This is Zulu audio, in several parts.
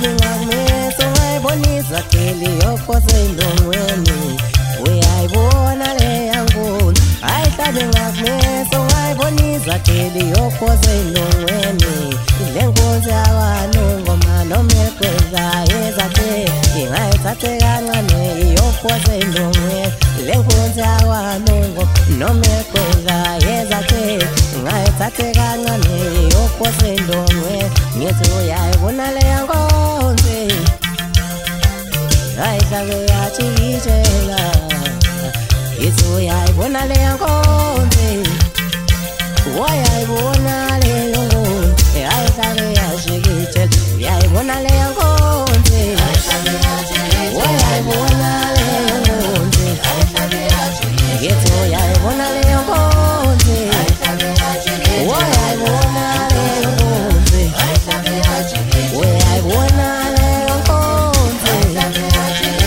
Coming like me, so I want me to tell you, cause I don't want me. Where I wanna lay and go. I coming like me, so I want me to tell you, cause I don't want me. Then goes our no woman, no milk with I is a day. If I take a money, you cause I don't want. Then goes our no milk with I is a day. ngayithathe kancane yokhohlwa indongwe ngithi uyayibona leyango uyachitshela ithi uyayibona leyo nkonzi uyayibona leyo nkonzi ayihlale yashikitshela uyayibona leyo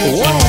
Whoa.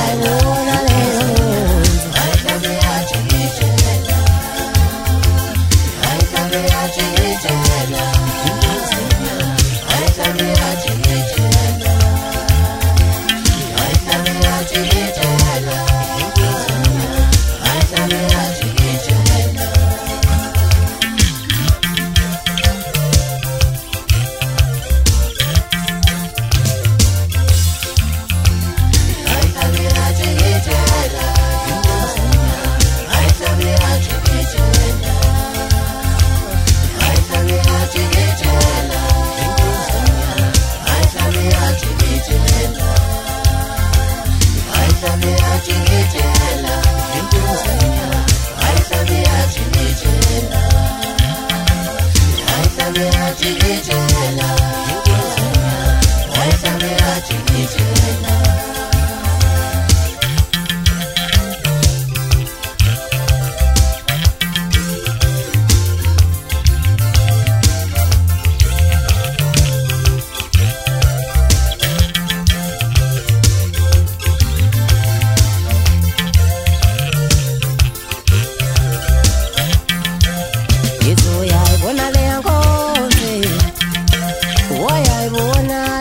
Why na